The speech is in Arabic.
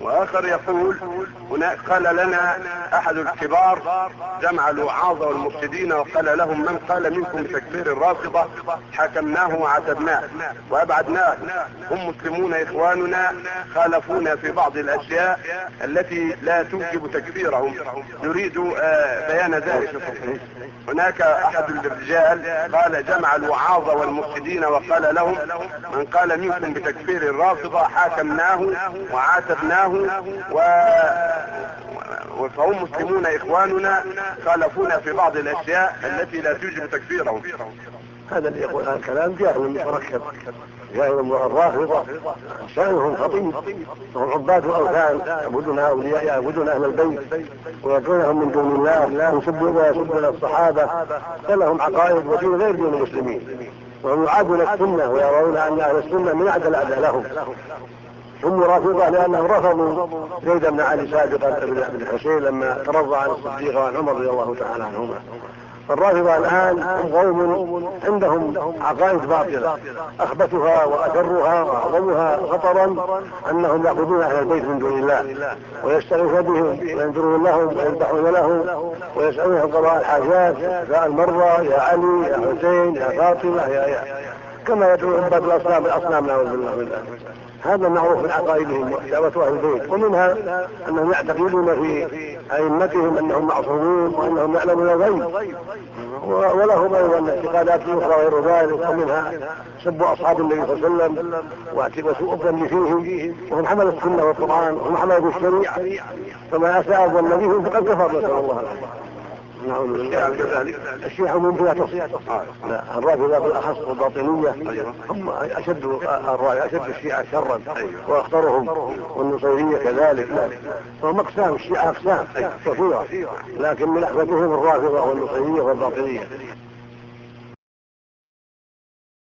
وآخر يقول هناك قال لنا أحد الكبار جمع الوعاظ والمفسدين وقال لهم من قال منكم بتكفير الرافضة؟ حكمناه وعتبناه وأبعدناه. هم مسلمون إخواننا خالفونا في بعض الأشياء التي لا توجب تكفيرهم نريد آه، بيان ذلك هناك أحد الرجال قال جمع الوعاظ والمفسدين وقال لهم من قال منكم بتكفير الرافضة حاكمناه وعاتبناه و فهم مسلمون إخواننا خالفونا في بعض الأشياء التي لا توجب تكفيرهم هذا اللي يقول هذا الكلام جاهل متركب جاهل الرافضة شأنهم خطير وهم عباد الأوثان. يعبدون أولياء يعبدون أهل البيت. ويدعونهم من دون الله. يسبون ويسبون الصحابة. فلهم عقائد ودين غير دين المسلمين. وهم يعادون السنة ويرون أن أهل السنة من أعدى الأعداء لهم هم رافضة لأنهم رفضوا زيد بن علي سابقا بن الحسين لما ترضى عن الصديق وعن عمر رضي الله تعالى عنهما. فالرافضة الآن هم قوم عندهم عقائد باطلة. أخبثها وأشرها وأعظمها خطرا أنهم يعبدون أهل البيت من دون الله ويستغيثون بهم وينذرون لهم ويذبحون لهم ويسألونهم قضاء الحاجات يا المرضى يا علي يا حسين يا فاطمة يا, يا كما يدعو عباد الأصنام الأصنام نعوذ بالله من ذلك هذا معروف من عقائدهم دعوة أهل البيت. ومنها أنهم يعتقدون في أئمتهم أنهم معصومون وأنهم يعلمون الغيب. ولهم أيضا اعتقادات أخرى غير ذلك. ومنها سب أصحاب النبي صلى الله عليه وسلم وسوء الظن فيهم. وهم حملوا السنة والقرآن وهم حملوا الشريعة فما أساء الظن بهم فقد كفر نسأل الله كذلك الشيعة هم فيها تصفية لا الرافضة بالاخص والباطنية. هم أشد أشد الشيعة شرا وأخطرهم. والنصيرية كذلك. فهم أقسام الشيعة أقسام كثيرة. لكن من احبتهم الرافضة والنصيرية والباطنية.